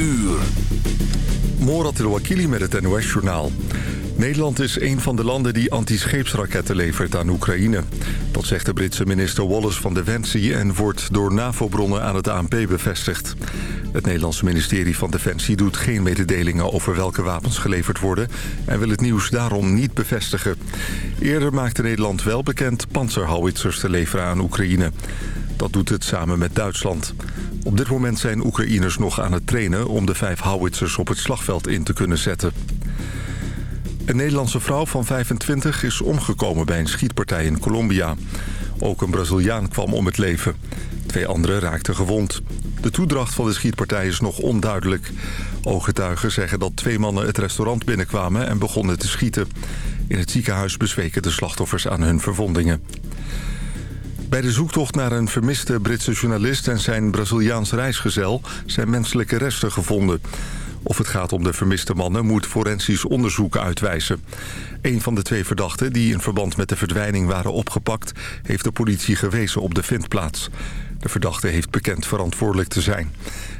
uur. Morat El-Wakili met het NOS-journaal. Nederland is een van de landen die anti-scheepsraketten levert aan Oekraïne. Dat zegt de Britse minister Wallace van Defensie... en wordt door NAVO-bronnen aan het ANP bevestigd. Het Nederlandse ministerie van Defensie doet geen mededelingen... over welke wapens geleverd worden... en wil het nieuws daarom niet bevestigen. Eerder maakte Nederland wel bekend panzerhouwitsers te leveren aan Oekraïne. Dat doet het samen met Duitsland. Op dit moment zijn Oekraïners nog aan het trainen... om de vijf houwitsers op het slagveld in te kunnen zetten. Een Nederlandse vrouw van 25 is omgekomen bij een schietpartij in Colombia. Ook een Braziliaan kwam om het leven. Twee anderen raakten gewond. De toedracht van de schietpartij is nog onduidelijk. Ooggetuigen zeggen dat twee mannen het restaurant binnenkwamen en begonnen te schieten. In het ziekenhuis bezweken de slachtoffers aan hun verwondingen. Bij de zoektocht naar een vermiste Britse journalist en zijn Braziliaans reisgezel zijn menselijke resten gevonden. Of het gaat om de vermiste mannen moet forensisch onderzoek uitwijzen. Een van de twee verdachten die in verband met de verdwijning waren opgepakt... heeft de politie gewezen op de vindplaats. De verdachte heeft bekend verantwoordelijk te zijn.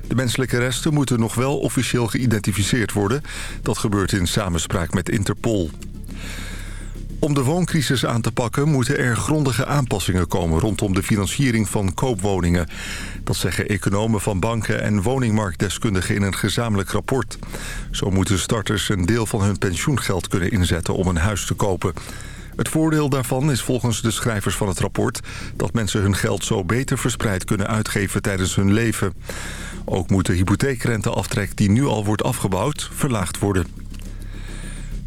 De menselijke resten moeten nog wel officieel geïdentificeerd worden. Dat gebeurt in samenspraak met Interpol. Om de wooncrisis aan te pakken moeten er grondige aanpassingen komen... rondom de financiering van koopwoningen. Dat zeggen economen van banken en woningmarktdeskundigen in een gezamenlijk rapport. Zo moeten starters een deel van hun pensioengeld kunnen inzetten om een huis te kopen. Het voordeel daarvan is volgens de schrijvers van het rapport... dat mensen hun geld zo beter verspreid kunnen uitgeven tijdens hun leven. Ook moet de hypotheekrenteaftrek die nu al wordt afgebouwd verlaagd worden.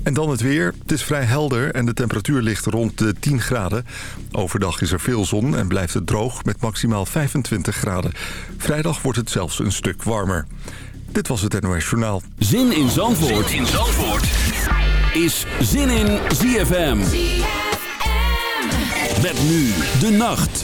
En dan het weer. Het is vrij helder en de temperatuur ligt rond de 10 graden. Overdag is er veel zon en blijft het droog met maximaal 25 graden. Vrijdag wordt het zelfs een stuk warmer. Dit was het NOS Journaal. Zin in Zandvoort, zin in Zandvoort. is Zin in ZFM. ZFM. Met nu de nacht.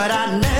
but I never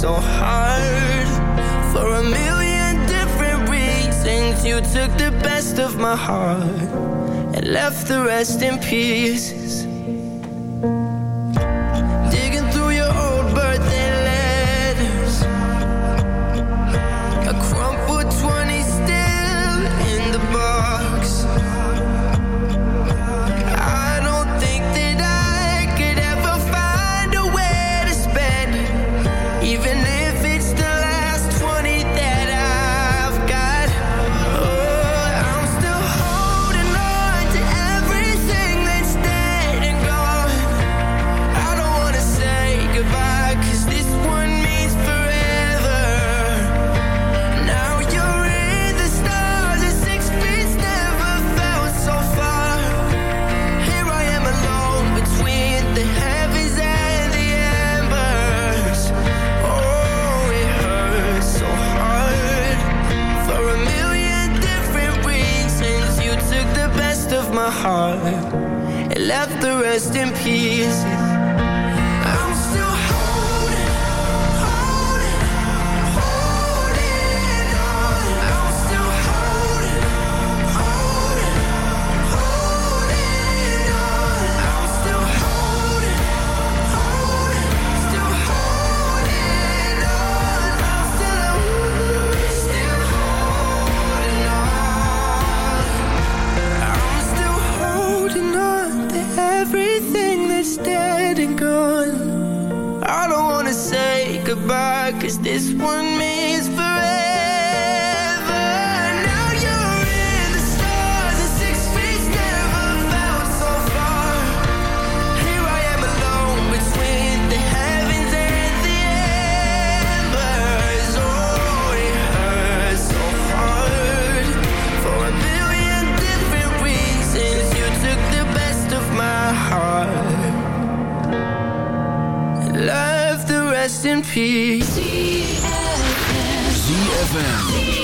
so hard. For a million different reasons You took the best of my heart And left the rest in peace. The rest in pieces. Rest in peace. ZFM.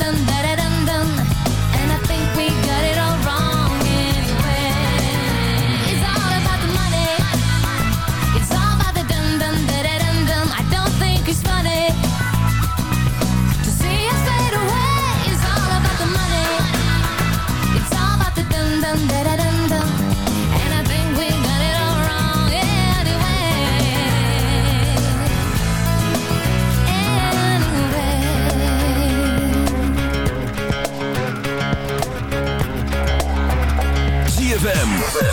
done that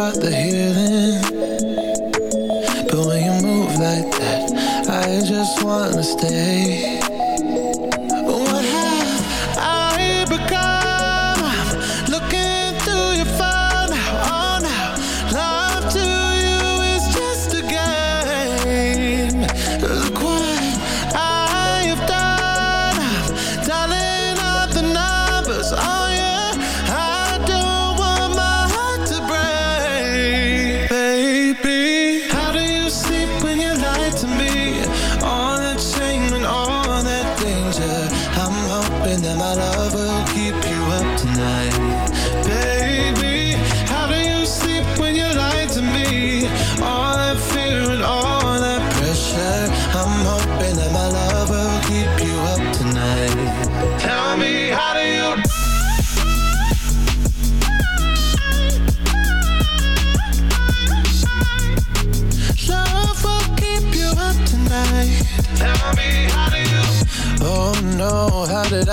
hard to hear But when you move like that I just wanna stay.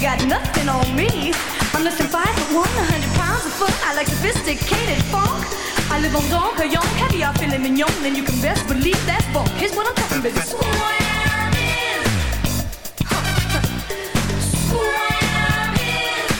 you got nothing on me. I'm less than five foot one, a hundred pounds of fun. I like sophisticated funk. I live on Don Quixote, caviar, filet mignon, and you can best believe that funk. Here's what I'm talking about. Swan is. Swan is.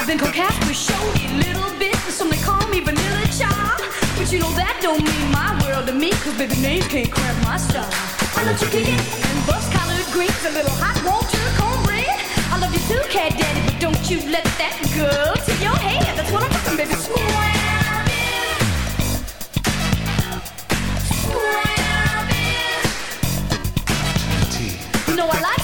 I've been called with showy little bit, and some they call me Vanilla Child. But you know that don't mean my world to me, cause baby names can't cramp my style. I know you can hit and bust greens, a little hot water, cornbread. I love you too, cat daddy, but don't you let that go to your head. That's what I'm talking, baby. Swabbing. Swabbing. I like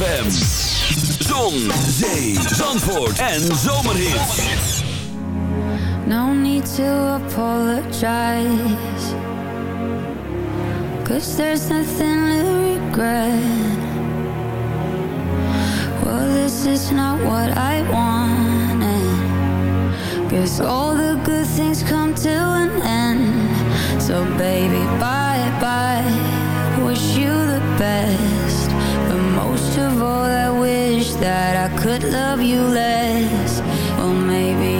ZFM. Zon, zee, zandvoort en zomerhit. No need to apologize. Cause there's nothing to regret. Well, this is not what I wanted. Cause all the good things come to an end. So baby, bye-bye. Wish you the best of all, I wish that I could love you less. Well, maybe.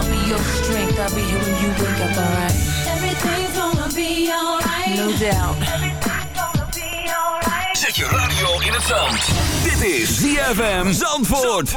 I'll be your strength. I'll be here when you wake up, alright? Everything's gonna be alright. No doubt. Everything's gonna be alright. Zet je radio in het zand. Dit is ZFM Zandvoort.